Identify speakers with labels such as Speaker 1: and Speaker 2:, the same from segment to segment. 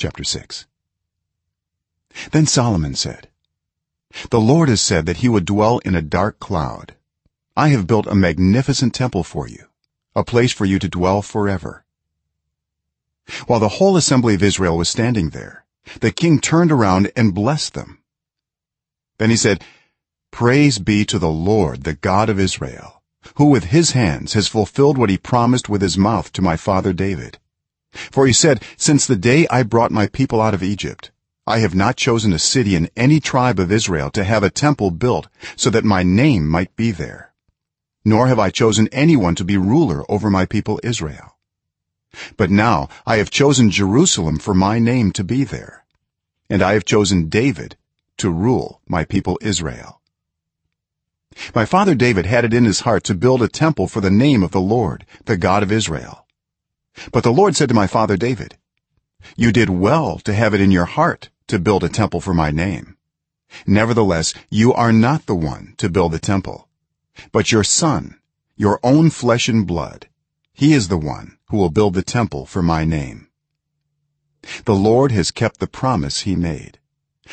Speaker 1: chapter 6 then solomon said the lord has said that he would dwell in a dark cloud. I have built a magnificent temple for you a place for you to dwell forever. While the whole assembly of israel was standing there the king turned around and blessed them. Then he said praise be to the lord the god of israel who with his hands has fulfilled what he promised with his mouth to my father david for he said since the day i brought my people out of egypt i have not chosen a city in any tribe of israel to have a temple built so that my name might be there. Nor have i chosen anyone to be ruler over my people israel. But now i have chosen jerusalem for my name to be there and i have chosen david to rule my people israel. My father david had it in his heart to build a temple for the name of the lord the god of israel but the lord said to my father david you did well to have it in your heart to build a temple for my name. Nevertheless you are not the one to build the temple but your son your own flesh and blood he is the one who will build the temple for my name. The lord has kept the promise he made.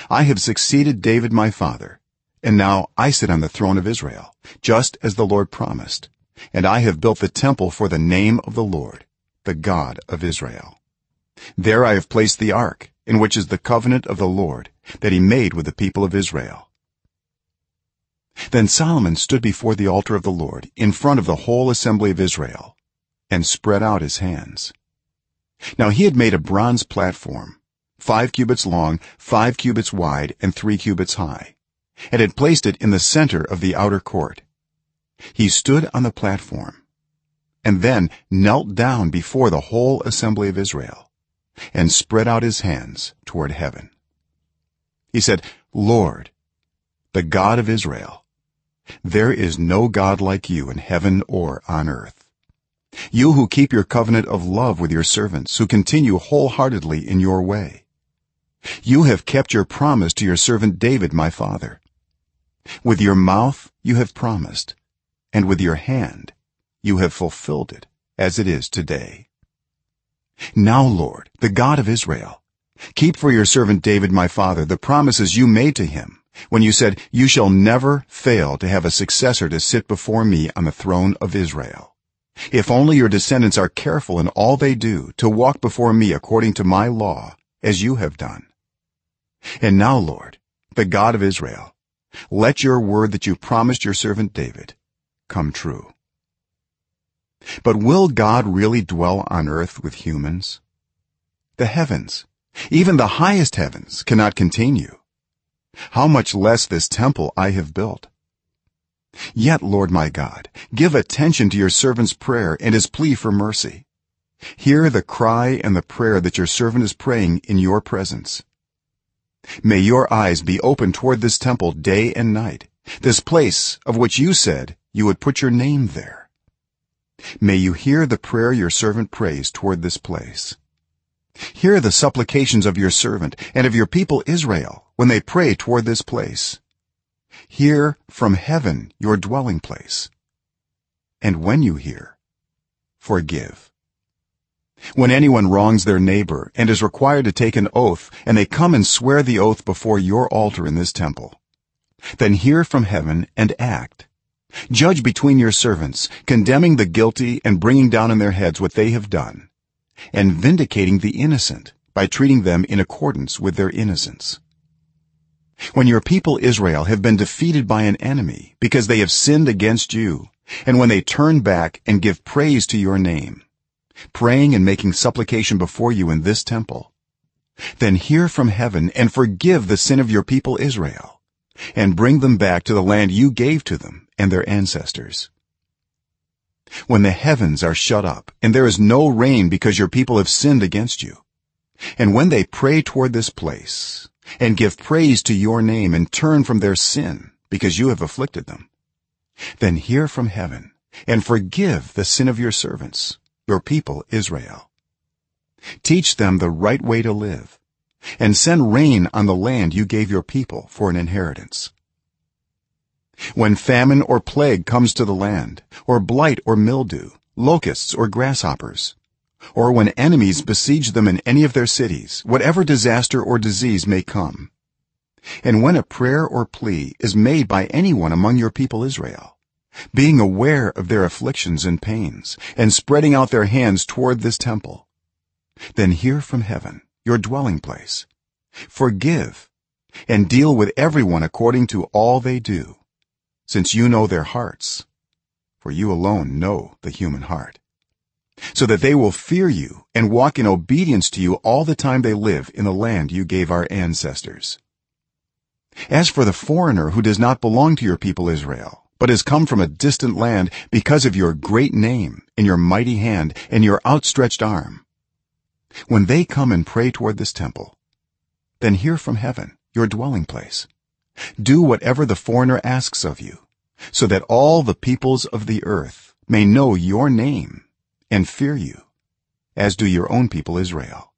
Speaker 1: I have succeeded david my father and now i sit on the throne of israel just as the lord promised and i have built the temple for the name of the lord the god of israel. There i have placed the ark in which is the covenant of the lord that he made with the people of israel. Then solomon stood before the altar of the lord in front of the whole assembly of israel and spread out his hands. Now he had made a bronze platform 5 cubits long 5 cubits wide and 3 cubits high and had placed it in the center of the outer court. He stood on the platform and then knelt down before the whole assembly of israel and spread out his hands toward heaven. He said lord the god of israel there is no god like you in heaven or on earth. You who keep your covenant of love with your servants who continue wholeheartedly in your way. You have kept your promise to your servant david my father. With your mouth you have promised and with your hand you have fulfilled it as it is today. Now lord the god of israel keep for your servant david my father the promises you made to him when you said you shall never fail to have a successor to sit before me on the throne of israel. If only your descendants are careful in all they do to walk before me according to my law as you have done. And now lord the god of israel let your word that you promised your servant david come true but will god really dwell on earth with humans? The heavens even the highest heavens cannot contain you how much less this temple i have built? Yet lord my god give attention to your servant's prayer and his plea for mercy. Hear the cry and the prayer that your servant is praying in your presence. May your eyes be open toward this temple day and night this place of which you said you would put your name there may you hear the prayer your servant prays toward this place. Hear the supplications of your servant and of your people israel when they pray toward this place. Hear from heaven your dwelling place. And when you hear forgive. When anyone wrongs their neighbor and is required to take an oath and they come and swear the oath before your altar in this temple then hear from heaven and act judge between your servants condemning the guilty and bringing down on their heads what they have done and vindicating the innocent by treating them in accordance with their innocence. When your people israel have been defeated by an enemy because they have sinned against you and when they turn back and give praise to your name praying and making supplication before you in this temple then hear from heaven and forgive the sin of your people israel and bring them back to the land you gave to them and their ancestors. When the heavens are shut up and there is no rain because your people have sinned against you and when they pray toward this place and give praise to your name and turn from their sin because you have afflicted them then hear from heaven and forgive the sin of your servants your people israel. Teach them the right way to live and send rain on the land you gave your people for an inheritance when famine or plague comes to the land or blight or mildew locusts or grasshoppers or when enemies besiege them in any of their cities whatever disaster or disease may come. And when a prayer or plea is made by anyone among your people Israel being aware of their afflictions and pains and spreading out their hands toward this temple then hear from heaven your dwelling place. Forgive and deal with everyone according to all they do since you know their hearts for you alone know the human heart so that they will fear you and walk in obedience to you all the time they live in the land you gave our ancestors. As for the foreigner who does not belong to your people Israel but has come from a distant land because of your great name and your mighty hand and your outstretched arm when they come and pray toward this temple then hear from heaven your dwelling place do whatever the foreigner asks of you so that all the peoples of the earth may know your name and fear you as do your own people Israel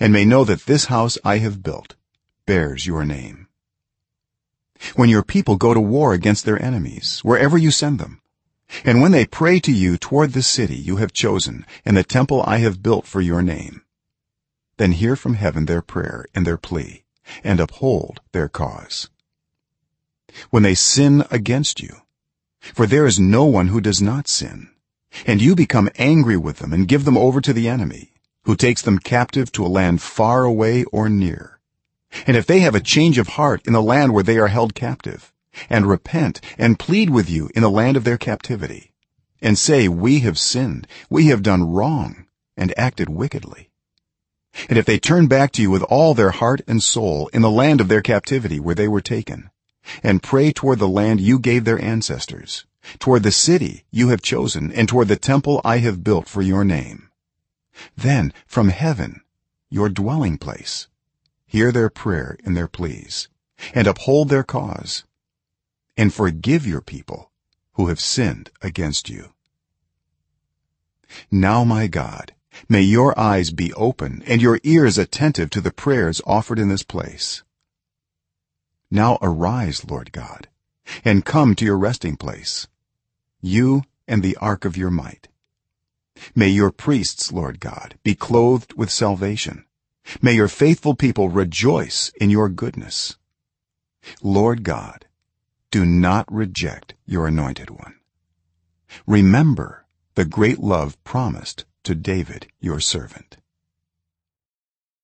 Speaker 1: and may know that this house i have built bears your name. When your people go to war against their enemies wherever you send them and when they pray to you toward the city you have chosen and the temple i have built for your name then hear from heaven their prayer and their plea and uphold their cause when they sin against you. For there is no one who does not sin. And you become angry with them and give them over to the enemy who takes them captive to a land far away or near. And if they have a change of heart in the land where they are held captive and repent and plead with you in the land of their captivity and say we have sinned. We have done wrong and acted wickedly. And if they turn back to you with all their heart and soul in the land of their captivity where they were taken and pray toward the land you gave their ancestors toward the city you have chosen and toward the temple i have built for your name. Then from heaven your dwelling place hear their prayer and their pleas and uphold their cause and forgive your people who have sinned against you. Now my god may your eyes be open and your ears attentive to the prayers offered in this place now arise lord god and come to your resting place you and the ark of your might. May your priests lord god be clothed with salvation. May your faithful people rejoice in your goodness. Lord god do not reject your anointed one. Remember the great love promised to david your servant